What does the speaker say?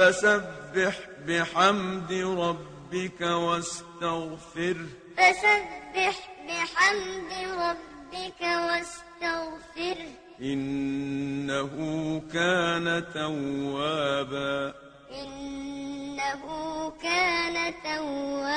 فسبح بحمد ربك واستغفره فسبح بحمد ربك واستغفره إنه كان توابا. إنه كان توابا.